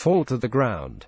fall to the ground.